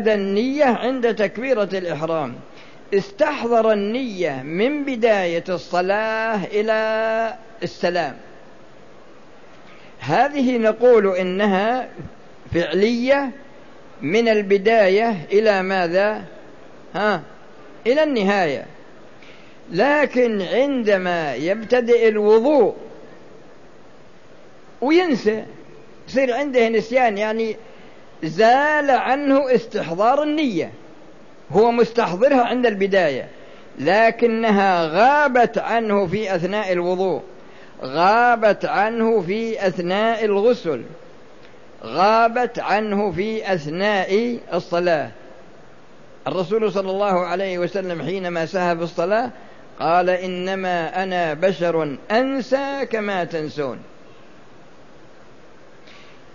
النية عند تكبيرة الإحرام. استحضر النية من بداية الصلاة إلى السلام. هذه نقول إنها فعلية من البداية إلى ماذا؟ ها إلى النهاية. لكن عندما يبتدئ الوضوء وينسى يصير عنده نسيان يعني زال عنه استحضار النية. هو مستحضرها عند البداية لكنها غابت عنه في أثناء الوضوء غابت عنه في أثناء الغسل غابت عنه في أثناء الصلاة. الرسول صلى الله عليه وسلم حينما سهى في الصلاة قال إنما أنا بشر أنسى كما تنسون.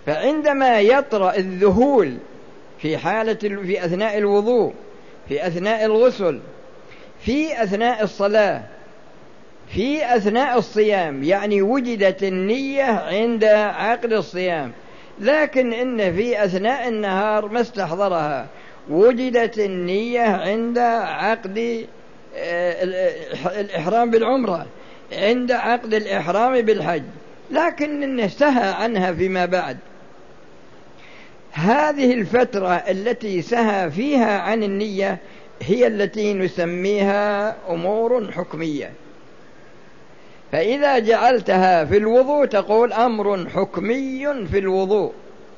فعندما يطرأ الذهول في حالة في أثناء الوضوء في أثناء الغسل في أثناء الصلاة في أثناء الصيام يعني وجدت النية عند عقد الصيام. لكن إن في أثناء النهار ما استحضرها وجدت النية عند عقد آه، الإحرام بالعمرة عند عقد الإحرام بالحج. لكن إنه سهى عنها فيما بعد. هذه الفترة التي سهى فيها عن النية هي التي نسميها أمور حكمية. فإذا جعلتها في الوضوء تقول أمر حكمي في الوضوء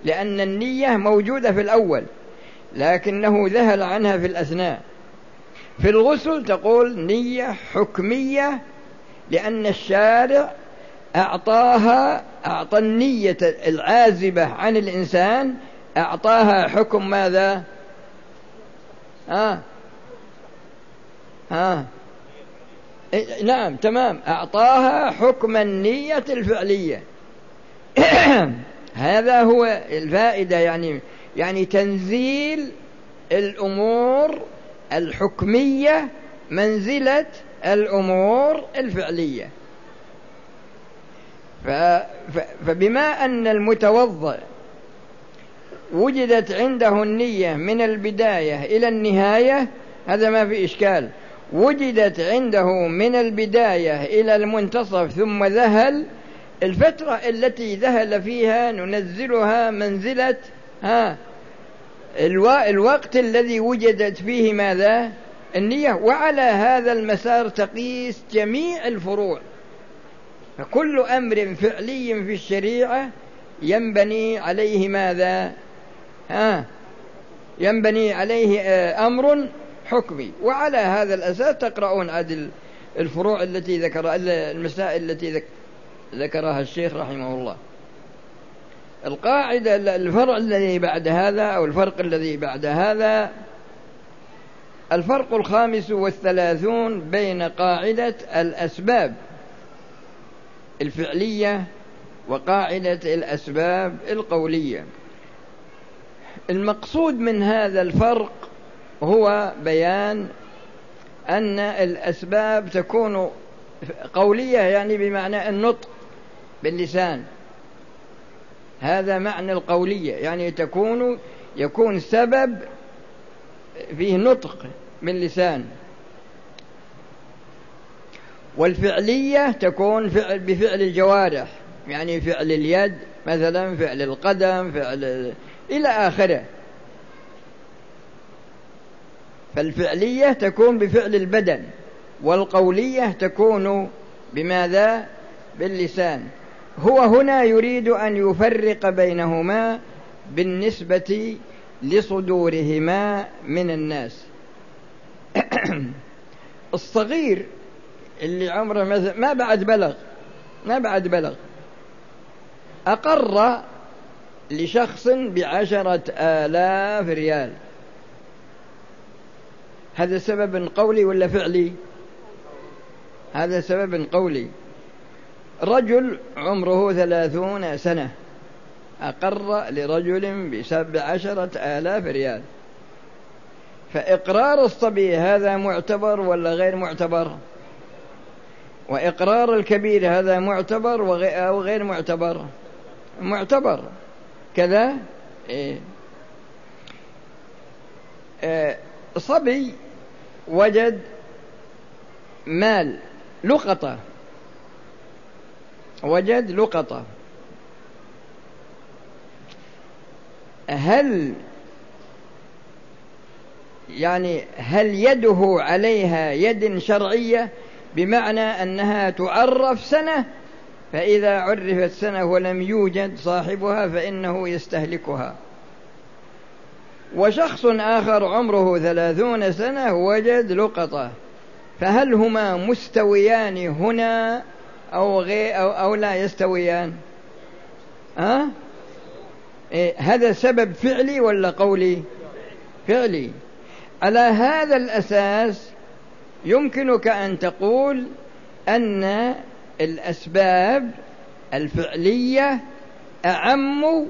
لأن النية موجودة في الأول لكنه ذهل عنها في الأثناء. في الغسل تقول نية حكمية لأن الشارع أعطاها أعطى النية العازبة عن الإنسان أعطاها حكم ماذا؟ ها؟ ها؟ إيه، نعم تمام. أعطاها حكم النية الفعلية. هذا هو الفائدة يعني يعني تنزيل الأمور الحكمية منزلة الأمور الفعلية. فبما أن المتوضئ وجدت عنده النية من البداية إلى النهاية هذا ما في إشكال. وجدت عنده من البداية إلى المنتصف ثم ذهل. الفترة التي ذهل فيها ننزلها منزلة ها الوقت الذي وجدت فيه ماذا؟ النية. وعلى هذا المسار تقيس جميع الفروع. فكل أمر فعلي في الشريعة ينبني عليه ماذا؟ ها. ينبني عليه آه، أمر حكمي. وعلى هذا الأساس تقرؤون عدل الفروع التي ذكر المسائل التي ذكرها الشيخ رحمه الله. القاعدة الفرع الذي بعد هذا أو الفرق الذي بعد هذا الفرق الخامس والثلاثون بين قاعدة الأسباب الفعلية وقاعدة الأسباب القولية. المقصود من هذا الفرق هو بيان أن الأسباب تكون قولية يعني بمعنى النطق باللسان. هذا معنى القولية يعني تكون يكون سبب فيه نطق باللسان. والفعلية تكون فعل بفعل الجوارح يعني فعل اليد مثلا فعل القدم فعل إلى آخره. فالفعلية تكون بفعل البدن والقولية تكون بماذا؟ باللسان. هو هنا يريد أن يفرق بينهما بالنسبة لصدورهما من الناس. الصغير اللي عمره ما بعد بلغ ما بعد بلغ أقر لشخص بعشرة آلاف ريال. هذا سبب قولي ولا فعلي؟ هذا سبب قولي. رجل عمره ثلاثون سنة. أقر لرجل بسبع عشرة آلاف ريال. فإقرار الصبي هذا معتبر ولا غير معتبر؟ وإقرار الكبير هذا معتبر أو غير معتبر؟ معتبر. كذا إيه. آه، صبي وجد مال لقطة. وجد لقطة. هل يعني هل يده عليها يد شرعية؟ بمعنى أنها تعرف سنة فإذا عرفت سنة ولم يوجد صاحبها فإنه يستهلكها. وشخص آخر عمره ثلاثون سنة وجد لقطة فهل هما مستويان هنا أو, غير أو, أو لا يستويان؟ أه؟ إيه هذا سبب فعلي ولا قولي؟ فعلي. على هذا الأساس يمكنك أن تقول أن الأسباب الفعلية أعم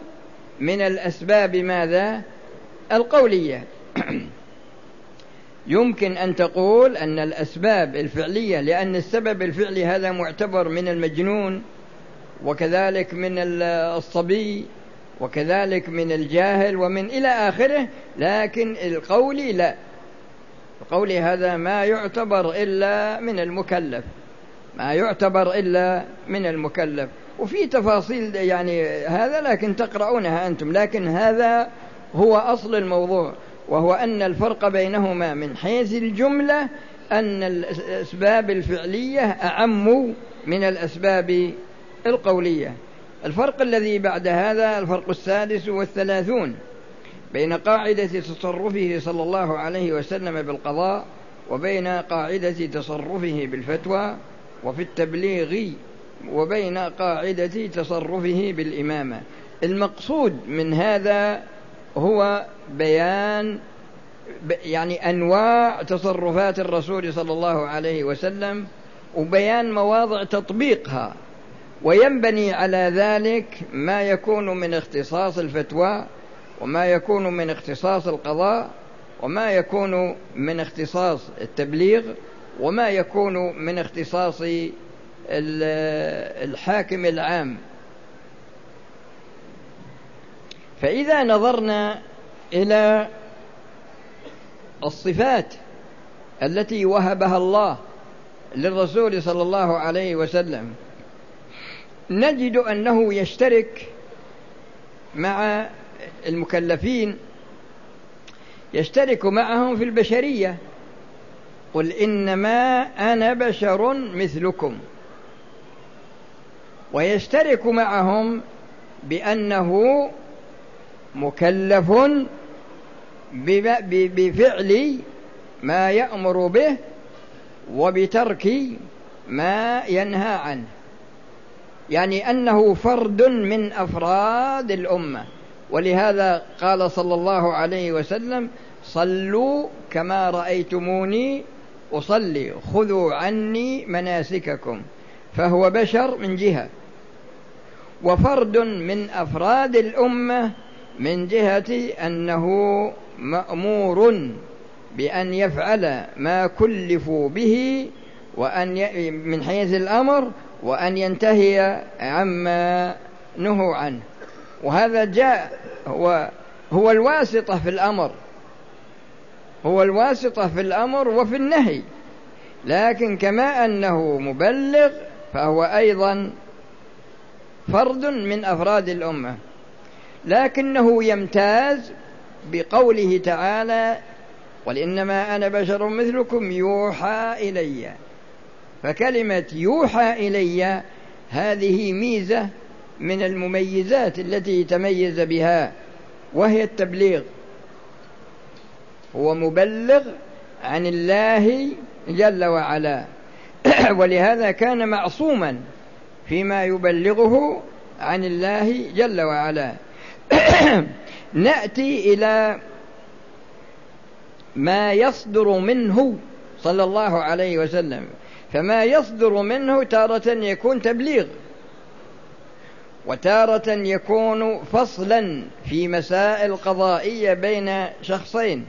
من الأسباب ماذا؟ القولية. يمكن أن تقول أن الأسباب الفعلية لأن السبب الفعلي هذا معتبر من المجنون وكذلك من الصبي وكذلك من الجاهل ومن إلى آخره لكن القولي لا. القولي هذا ما يعتبر إلا من المكلف. ما يعتبر إلا من المكلف. وفي تفاصيل يعني هذا لكن تقرؤونها أنتم لكن هذا هو أصل الموضوع وهو أن الفرق بينهما من حيث الجملة أن الأسباب الفعلية أعم من الأسباب القولية. الفرق الذي بعد هذا الفرق السادس والثلاثون بين قاعدة تصرفه صلى الله عليه وسلم بالقضاء وبين قاعدة تصرفه بالفتوى وفي التبليغ وبين قاعدة تصرفه بالإمامة. المقصود من هذا هو بيان يعني أنواع تصرفات الرسول صلى الله عليه وسلم وبيان مواضع تطبيقها. وينبني على ذلك ما يكون من اختصاص الفتوى وما يكون من اختصاص القضاء وما يكون من اختصاص التبليغ وما يكون من اختصاص الحاكم العام. فإذا نظرنا إلى الصفات التي وهبها الله للرسول صلى الله عليه وسلم نجد أنه يشترك مع المكلفين يشترك معهم في البشرية. قل إنما أنا بشر مثلكم. ويشترك معهم بأنه مكلف بفعل ما يأمر به وبترك ما ينهى عنه. يعني أنه فرد من أفراد الأمة. ولهذا قال صلى الله عليه وسلم صلوا كما رأيتموني أصلي خذوا عني مناسككم. فهو بشر من جهة. وفرد من أفراد الأمة من جهة أنه مأمور بأن يفعل ما كلفوا به وأن ي... من حيث الأمر وأن ينتهي عما نهوا عنه. وهذا جاء هو هو الواسطة في الأمر. هو الواسطة في الأمر وفي النهي. لكن كما أنه مبلغ فهو أيضا فرد من أفراد الأمة. لكنه يمتاز بقوله تعالى قل إنما أنا بشر مثلكم يوحى إلي. فكلمة يوحى إلي هذه ميزة من المميزات التي تميز بها وهي التبليغ. هو مبلغ عن الله جل وعلا. ولهذا كان معصوما فيما يبلغه عن الله جل وعلا. نأتي إلى ما يصدر منه صلى الله عليه وسلم. فما يصدر منه تارة يكون تبليغ وتارة يكون فصلا في مسائل قضائية بين شخصين.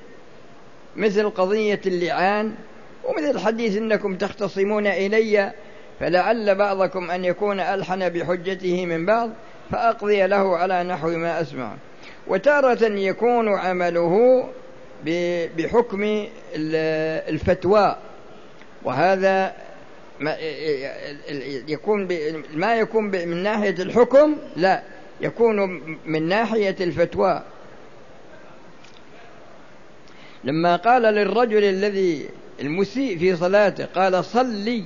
مثل قضية اللعان ومثل حديث إنكم تختصمون إلي فلعل بعضكم أن يكون ألحن بحجته من بعض فأقضي له على نحو ما أسمع. وتارة يكون عمله بحكم الفتوى. وهذا ما يكون ما يكون من ناحية الحكم لا يكون من ناحية الفتوى. لما قال للرجل الذي المسيء في صلاته قال صلي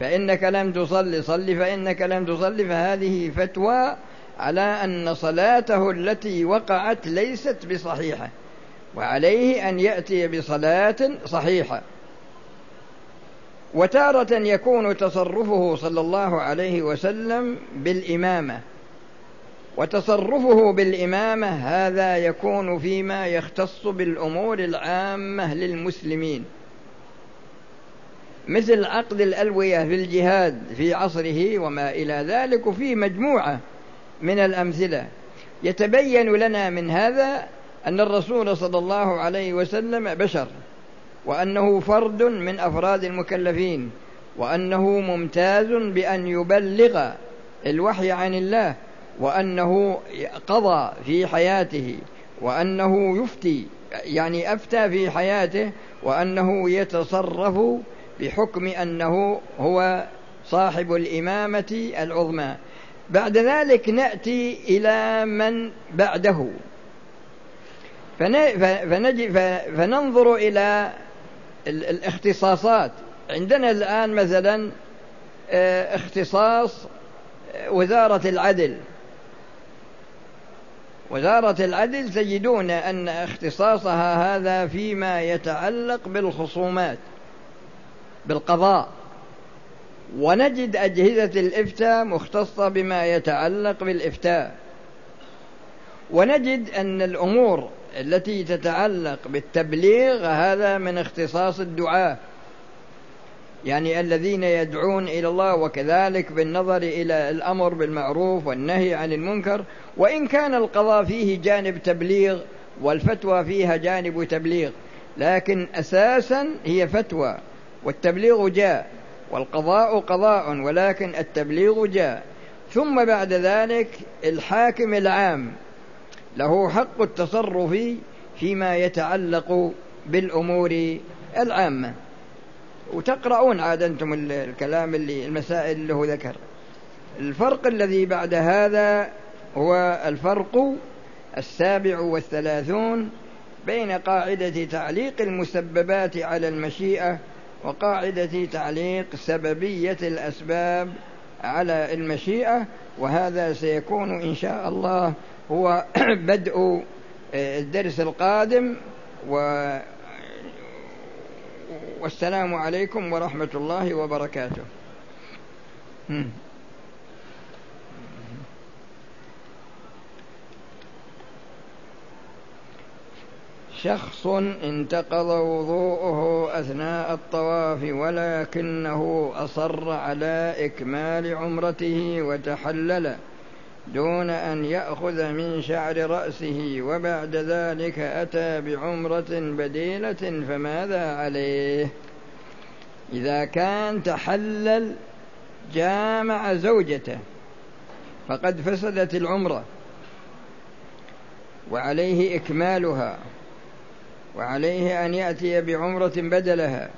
فإنك لم تصلي صلي فإنك لم تصلي فهذه فتوى على أن صلاته التي وقعت ليست بصحيحة وعليه أن يأتي بصلاة صحيحة. وتارة يكون تصرفه صلى الله عليه وسلم بالإمامة. وتصرفه بالإمامة هذا يكون فيما يختص بالأمور العامة للمسلمين. مثل عقد الألوية في الجهاد في عصره وما إلى ذلك وفي مجموعة من الأمثلة. يتبين لنا من هذا أن الرسول صلى الله عليه وسلم بشر وأنه فرد من أفراد المكلفين وأنه ممتاز بأن يبلغ الوحي عن الله. وأنه قضى في حياته وأنه يفتي يعني أفتى في حياته وأنه يتصرف بحكم أنه هو صاحب الإمامة العظمى. بعد ذلك نأتي إلى من بعده. فننظر إلى الاختصاصات. عندنا الآن مثلا آه، اختصاص وزارة العدل. وزارة العدل تجدون أن اختصاصها هذا فيما يتعلق بالخصومات بالقضاء. ونجد أجهزة الإفتاء مختصة بما يتعلق بالإفتاء. ونجد أن الأمور التي تتعلق بالتبليغ هذا من اختصاص الدعاة. يعني الذين يدعون إلى الله وكذلك بالنظر إلى الأمر بالمعروف والنهي عن المنكر وإن كان القضاء فيه جانب تبليغ والفتوى فيها جانب تبليغ لكن أساسا هي فتوى والتبليغ جاء والقضاء قضاء ولكن التبليغ جاء. ثم بعد ذلك الحاكم العام له حق التصرف فيما يتعلق بالأمور العامة. وتقرؤون عاد أنتم الكلام اللي المسائل اللي هو ذكر. الفرق الذي بعد هذا هو الفرق السابع والثلاثون بين قاعدة تعليق المسببات على المشيئة وقاعدة تعليق سببية الأسباب على المشيئة وهذا سيكون إن شاء الله هو بدء الدرس القادم و والسلام عليكم ورحمة الله وبركاته. شخص انتقض وضوءه أثناء الطواف ولكنه أصر على إكمال عمرته وتحلل دون أن يأخذ من شعر رأسه وبعد ذلك أتى بعمرة بديلة فماذا عليه؟ إذا كان تحلل جامع زوجته فقد فسدت العمرة وعليه إكمالها وعليه أن يأتي بعمرة بدلها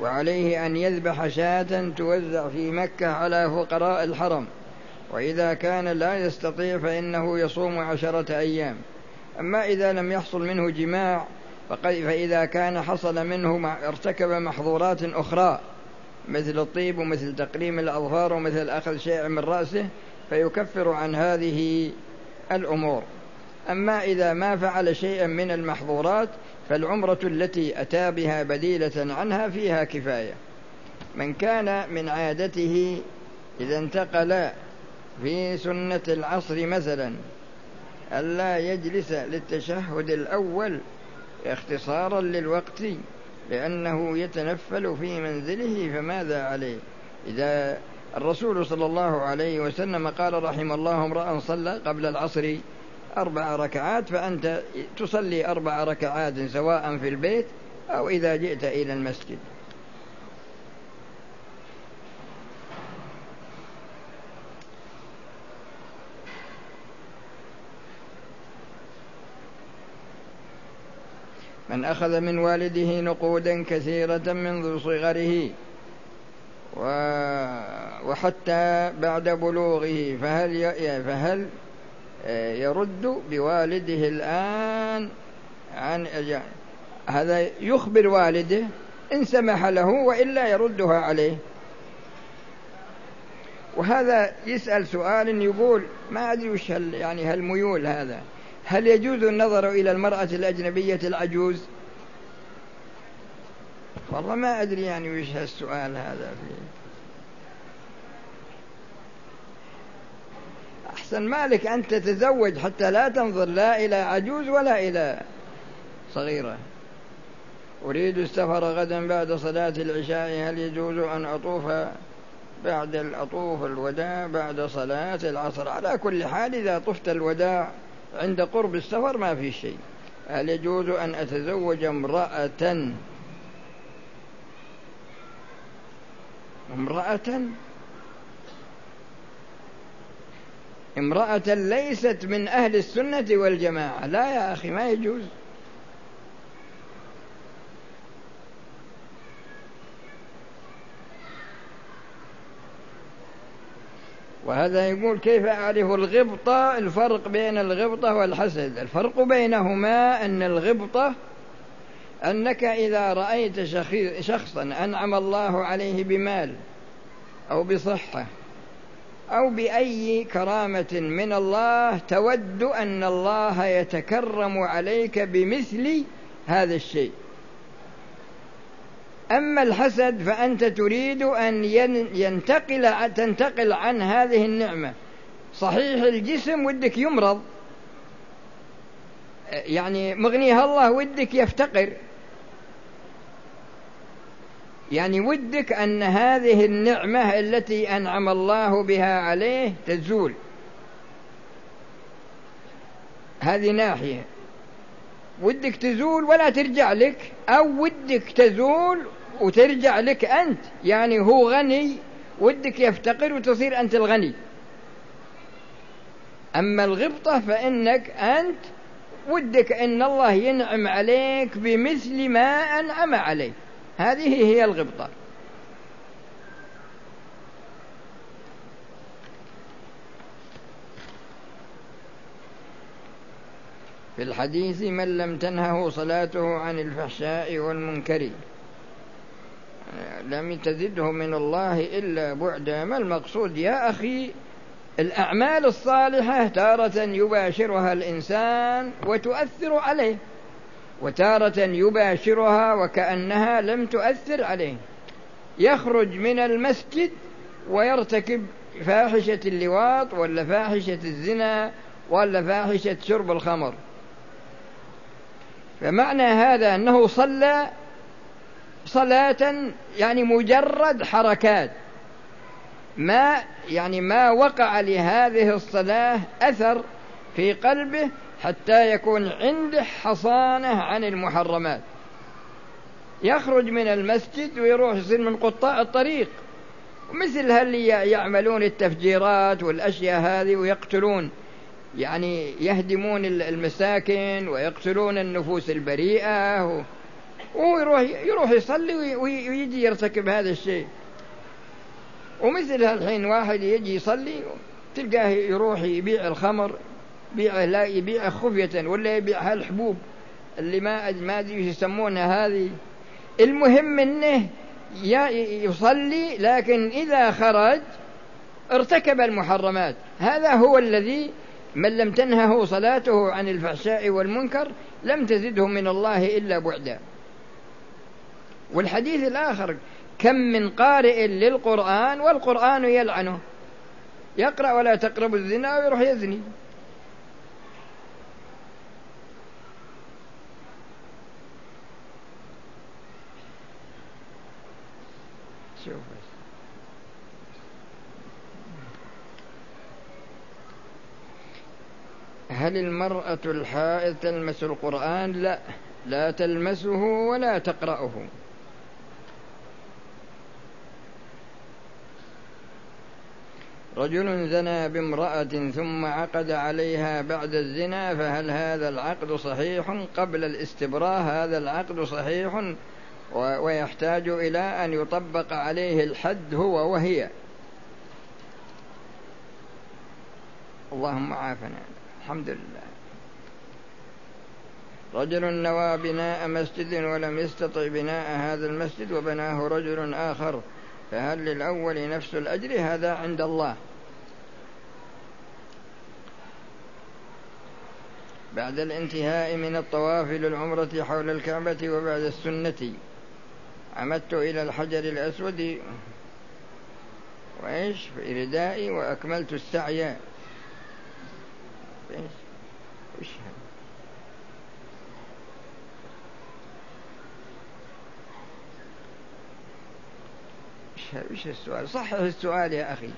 وعليه أن يذبح شاة توزع في مكة على فقراء الحرم. وإذا كان لا يستطيع فإنه يصوم عشرة أيام. أما إذا لم يحصل منه جماع فإذا كان حصل منه ارتكب محظورات أخرى مثل الطيب ومثل تقليم الأظفار ومثل أخذ شيء من رأسه فيكفر عن هذه الأمور. أما إذا ما فعل شيئا من المحظورات فالعمرة التي أتى بها بديلة عنها فيها كفاية. من كان من عادته إذا انتقل في سنة العصر مثلا ألا يجلس للتشهد الأول اختصارا للوقت لأنه يتنفل في منزله فماذا عليه؟ إذا الرسول صلى الله عليه وسلم قال رحم الله امرأ صلى قبل العصر أربع ركعات فأنت تصلي أربع ركعات سواء في البيت أو إذا جئت إلى المسجد. من أخذ من والده نقودا كثيرة منذ صغره وحتى بعد بلوغه فهل فهل آه، يرد بوالده الآن عن هذا يخبر والده إن سمح له وإلا يردها عليه. وهذا يسأل سؤال يقول ما أدري وش هل يعني هالميول هذا. هل يجوز النظر إلى المرأة الأجنبية العجوز؟ والله ما أدري يعني وش هالسؤال هذا فيه. أحسن مالك أن تتزوج حتى لا تنظر لا إلى عجوز ولا إلى صغيرة. أريد السفر غدا بعد صلاة العشاء هل يجوز أن أطوف بعد الأطوف الوداع بعد صلاة العصر؟ على كل حال إذا طفت الوداع عند قرب السفر ما في شيء. هل يجوز أن أتزوج امرأة؟ امرأة؟ امرأة ليست من أهل السنة والجماعة. لا يا أخي ما يجوز. وهذا يقول كيف أعرف الغبطة الفرق بين الغبطة والحسد. الفرق بينهما أن الغبطة أنك إذا رأيت شخصا أنعم الله عليه بمال أو بصحة أو بأي كرامة من الله تود أن الله يتكرم عليك بمثل هذا الشيء. أما الحسد فأنت تريد أن ينتقل تنتقل عن هذه النعمة. صحيح الجسم ودك يمرض. يعني مغنيها الله ودك يفتقر. يعني ودك أن هذه النعمة التي أنعم الله بها عليه تزول. هذه ناحية. ودك تزول ولا ترجع لك أو ودك تزول وترجع لك أنت. يعني هو غني ودك يفتقر وتصير أنت الغني. أما الغبطة فإنك أنت ودك أن الله ينعم عليك بمثل ما أنعم عليك. هذه هي الغبطة. في الحديث من لم تنهه صلاته عن الفحشاء والمنكر. لم تزده من الله إلا بعدا. ما المقصود؟ يا أخي الأعمال الصالحة تارة يباشرها الإنسان وتؤثر عليه وتارة يباشرها وكأنها لم تؤثر عليه. يخرج من المسجد ويرتكب فاحشة اللواط ولا فاحشة الزنا ولا فاحشة شرب الخمر. فمعنى هذا أنه صلى صلاة يعني مجرد حركات. ما يعني ما وقع لهذه الصلاة أثر في قلبه حتى يكون عنده حصانة عن المحرمات. يخرج من المسجد ويروح يصير من قطاع الطريق. مثل هاللي يعملون التفجيرات والأشياء هذه ويقتلون. يعني يهدمون المساكن ويقتلون النفوس البريئة. ويروح يروح يصلي ويجي يرتكب هذا الشيء. ومثل الحين واحد يجي يصلي تلقاه يروح يبيع الخمر يبيعه لا يبيعه خفية ولا يبيع هالحبوب اللي ما ما أدري يسمونها هذه. المهم إنه يصلي لكن إذا خرج ارتكب المحرمات. هذا هو الذي من لم تنهه صلاته عن الفحشاء والمنكر لم تزده من الله إلا بعدا. والحديث الآخر كم من قارئ للقرآن والقرآن يلعنه. يقرأ ولا تقربوا الزنا ويروح يزني. شوف هل المرأة الحائض تلمس القرآن؟ لا. لا تلمسه ولا تقرأه. رجل زنى بامرأة ثم عقد عليها بعد الزنا فهل هذا العقد صحيح قبل الاستبراء؟ هذا العقد صحيح ويحتاج إلى أن يطبق عليه الحد هو وهي. اللهم عافنا. الحمد لله. رجل نوى بناء مسجد ولم يستطع بناء هذا المسجد وبناه رجل آخر. فهل للأول نفس الأجر؟ هذا عند الله. بعد الانتهاء من الطواف للعمرة حول الكعبة وبعد السنة عمدت إلى الحجر الأسود وإيش؟ في ردائي وأكملت السعي. إيش؟ وش السؤال؟ صحح السؤال يا أخي.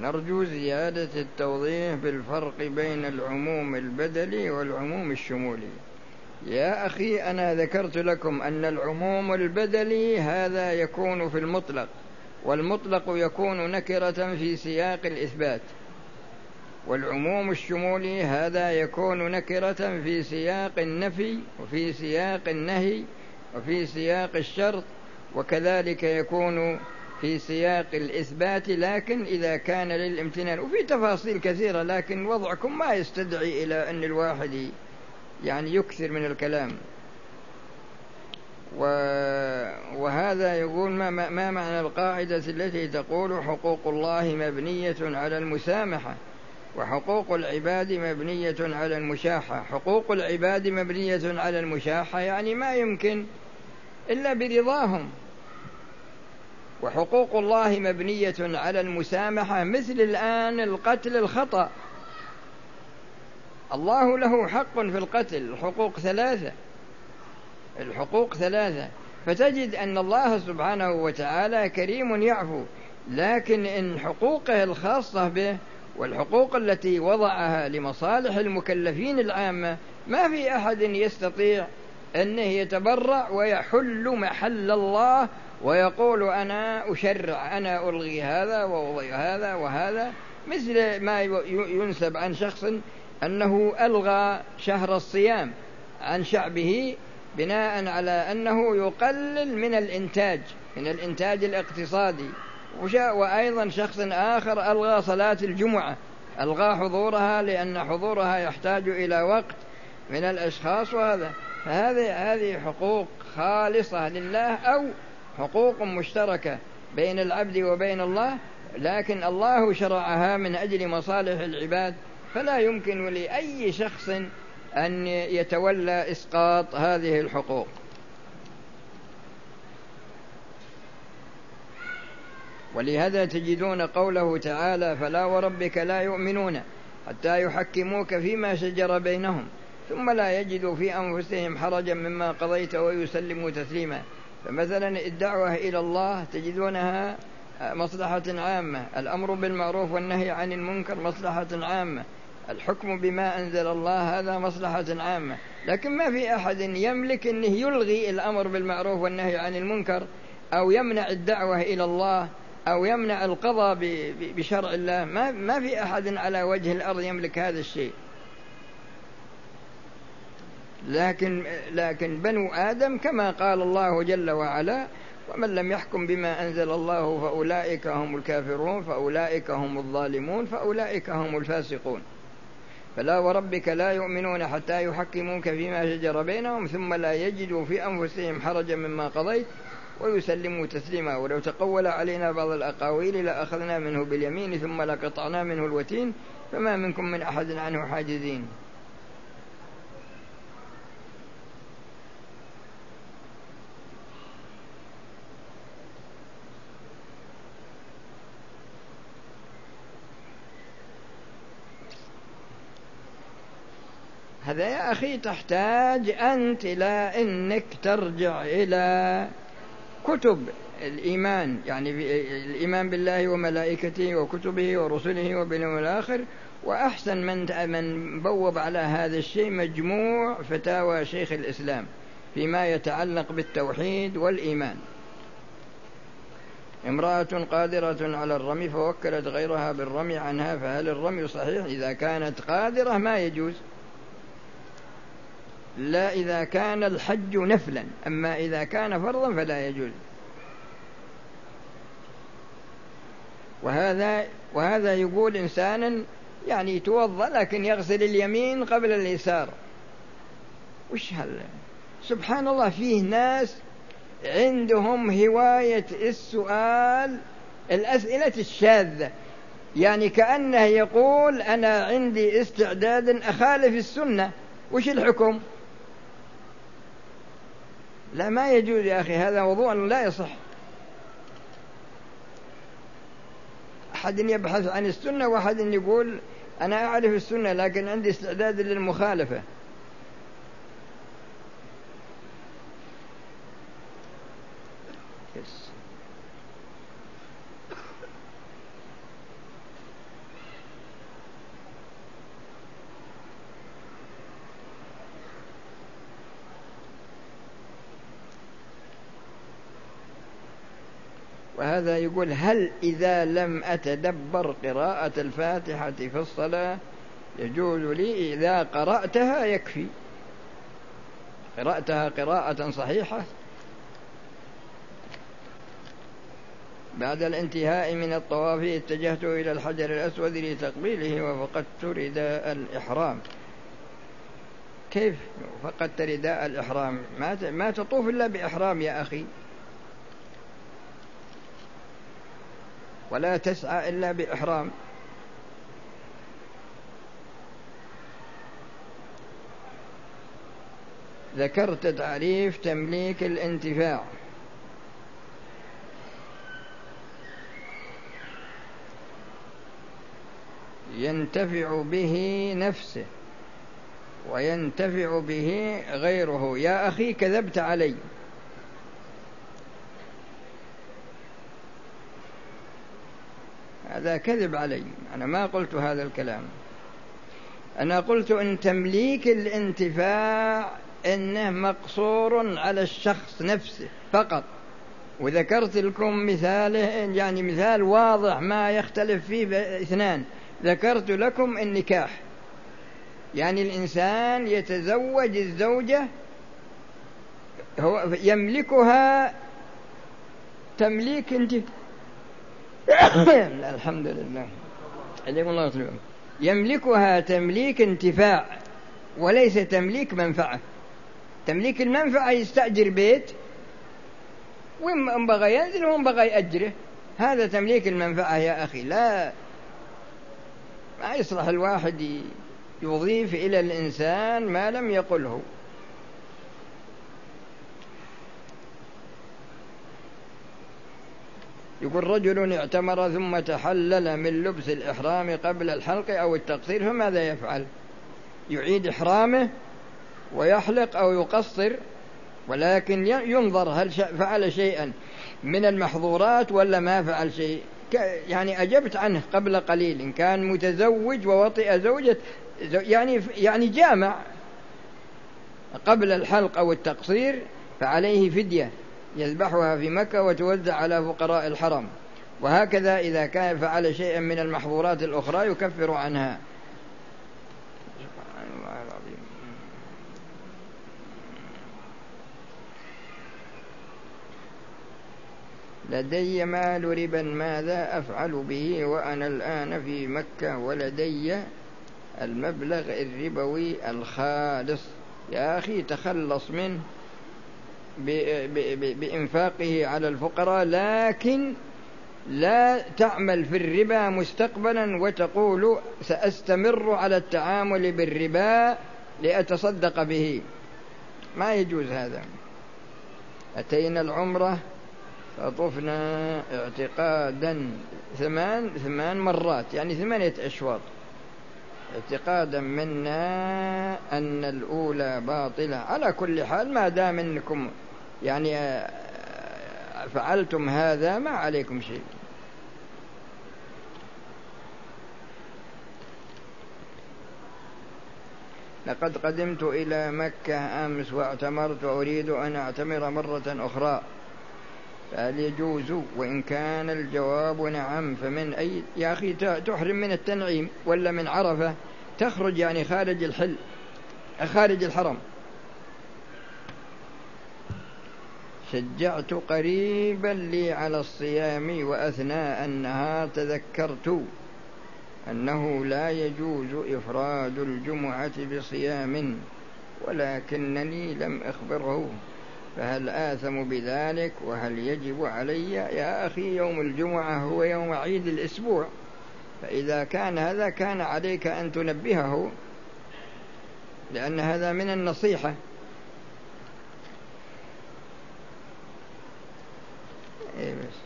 نرجو زيادة التوضيح بالفرق بين العموم البدلي والعموم الشمولي. يا أخي أنا ذكرت لكم أن العموم البدلي هذا يكون في المطلق والمطلق يكون نكرة في سياق الإثبات. والعموم الشمولي هذا يكون نكرة في سياق النفي وفي سياق النهي وفي سياق الشرط وكذلك يكون في سياق الإثبات لكن إذا كان للامتنان وفي تفاصيل كثيرة لكن وضعكم ما يستدعي إلى أن الواحد يعني يكثر من الكلام. وهذا يقول ما, ما معنى القاعدة التي تقول حقوق الله مبنية على المسامحة؟ وحقوق العباد مبنية على المشاحة. حقوق العباد مبنية على المشاحة يعني ما يمكن إلا برضاهم. وحقوق الله مبنية على المسامحة مثل الآن القتل الخطأ. الله له حق في القتل الحقوق ثلاثة. الحقوق ثلاثة. فتجد أن الله سبحانه وتعالى كريم يعفو لكن إن حقوقه الخاصة به والحقوق التي وضعها لمصالح المكلفين العامة ما في أحد يستطيع أنه يتبرع ويحل محل الله ويقول أنا أشرع أنا ألغي هذا وأضيع هذا وهذا مثل ما ينسب عن شخص أنه ألغى شهر الصيام عن شعبه بناء على أنه يقلل من الإنتاج من الإنتاج الاقتصادي. وأيضا شخص آخر ألغى صلاة الجمعة. ألغى حضورها لأن حضورها يحتاج إلى وقت من الأشخاص وهذا. فهذه هذه حقوق خالصة لله أو حقوق مشتركة بين العبد وبين الله لكن الله شرعها من أجل مصالح العباد. فلا يمكن لأي شخص أن يتولى إسقاط هذه الحقوق. ولهذا تجدون قوله تعالى فلا وربك لا يؤمنون حتى يحكموك فيما شجر بينهم ثم لا يجدوا في أنفسهم حرجا مما قضيت ويسلموا تسليما. فمثلا الدعوة إلى الله تجدونها مصلحة عامة الأمر بالمعروف والنهي عن المنكر مصلحة عامة الحكم بما أنزل الله هذا مصلحة عامة. لكن ما في أحد يملك أنه يلغي الأمر بالمعروف والنهي عن المنكر أو يمنع الدعوة إلى الله أو يمنع القضاء بشرع الله. ما, ما في أحد على وجه الأرض يملك هذا الشيء. لكن لكن بنو آدم كما قال الله جل وعلا ومن لم يحكم بما أنزل الله فأولئك هم الكافرون فأولئك هم الظالمون فأولئك هم الفاسقون. فلا وربك لا يؤمنون حتى يحكموك فيما شجر بينهم ثم لا يجدوا في أنفسهم حرجا مما قضيت. ويسلموا تسليما. ولو تقول علينا بعض الأقاويل لأخذنا منه باليمين ثم لقطعنا منه الوتين فما منكم من أحد عنه حاجزين. هذا يا أخي تحتاج أنت إلى أنك ترجع إلى كتب الإيمان يعني الإيمان بالله وملائكته وكتبه ورسله وباليوم الآخر. وأحسن من من بوب على هذا الشيء مجموع فتاوى شيخ الإسلام فيما يتعلق بالتوحيد والإيمان. امرأة قادرة على الرمي فوكلت غيرها بالرمي عنها فهل الرمي صحيح؟ إذا كانت قادرة ما يجوز. لا إذا كان الحج نفلا أما إذا كان فرضا فلا يجوز. وهذا وهذا يقول إنسان يعني يتوضأ لكن يغسل اليمين قبل اليسار. وش هل؟ سبحان الله فيه ناس عندهم هواية السؤال الأسئلة الشاذة. يعني كأنه يقول أنا عندي استعداد أخالف السنة وش الحكم؟ لا ما يجوز يا أخي هذا وضوء لا يصح. أحد يبحث عن السنة وأحد يقول أنا أعرف السنة لكن عندي استعداد للمخالفة. وهذا يقول هل إذا لم أتدبر قراءة الفاتحة في الصلاة يجوز لي إذا قرأتها يكفي. قرأتها قراءة صحيحة. بعد الانتهاء من الطواف اتجهت إلى الحجر الأسود لتقبيله وفقدت رداء الإحرام. كيف فقدت رداء الإحرام؟ ما ما تطوف إلا بإحرام يا أخي. ولا تسعى إلا بإحرام. ذكرت تعريف تمليك الانتفاع. ينتفع به نفسه وينتفع به غيره. يا أخي كذبت علي. هذا كذب علي. أنا ما قلت هذا الكلام. أنا قلت إن تمليك الانتفاع إنه مقصور على الشخص نفسه فقط. وذكرت لكم مثاله يعني مثال واضح ما يختلف فيه اثنان. ذكرت لكم النكاح. يعني الإنسان يتزوج الزوجة هو يملكها تمليك الحمد لله عليكم الله يطلبكم يملكها تمليك انتفاع وليس تمليك منفعة. تمليك المنفعة يستأجر بيت وإن بغى ينزل وإن بغى يأجره. هذا تمليك المنفعة يا أخي. لا ما يصلح الواحد يضيف إلى الإنسان ما لم يقله. يقول رجل اعتمر ثم تحلل من لبس الإحرام قبل الحلق أو التقصير فماذا يفعل؟ يعيد إحرامه ويحلق أو يقصر ولكن ينظر هل فعل شيئا من المحظورات ولا ما فعل شيء. يعني أجبت عنه قبل قليل إن كان متزوج ووطئ زوجة يعني يعني جامع قبل الحلق أو التقصير فعليه فدية. يذبحها في مكة وتوزع على فقراء الحرم. وهكذا إذا كان فعل شيئا من المحظورات الأخرى يكفر عنها. لدي مال ربا ماذا أفعل به وأنا الآن في مكة؟ ولدي المبلغ الربوي الخالص. يا أخي تخلص منه. بإنفاقه على الفقراء لكن لا تعمل في الربا مستقبلا وتقول سأستمر على التعامل بالربا لأتصدق به. ما يجوز هذا. أتينا العمرة فطفنا اعتقادا ثمان ثمان مرات يعني ثمانية أشواط. اعتقادا منا أن الأولى باطلة. على كل حال ما دام أنكم يعني آه، فعلتم هذا ما عليكم شيء. لقد قدمت إلى مكة أمس واعتمرت وأريد أن أعتمر مرة أخرى. فهل يجوز؟ وإن كان الجواب نعم فمن أي يا أخي تحرم من التنعيم ولا من عرفة؟ تخرج يعني خارج الحل خارج الحرم. شجعت قريبا لي على الصيام وأثناء النهار تذكرت أنه لا يجوز إفراد الجمعة بصيام ولكنني لم أخبره. فهل آثم بذلك؟ وهل يجب علي؟ يا أخي يوم الجمعة هو يوم عيد الأسبوع. فإذا كان هذا كان عليك أن تنبهه لأن هذا من النصيحة إيه بس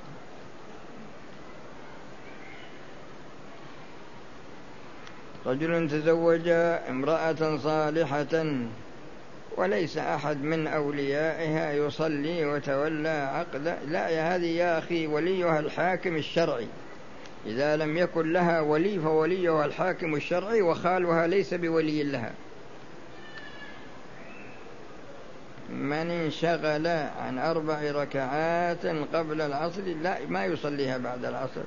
رجل تزوج امرأة صالحة وليس أحد من أوليائها يصلي وتولى عقد. لا يا هذه يا أخي وليها الحاكم الشرعي. إذا لم يكن لها ولي فوليها الحاكم الشرعي وخالها ليس بولي لها. من انشغل عن أربع ركعات قبل العصر لا ما يصليها بعد العصر.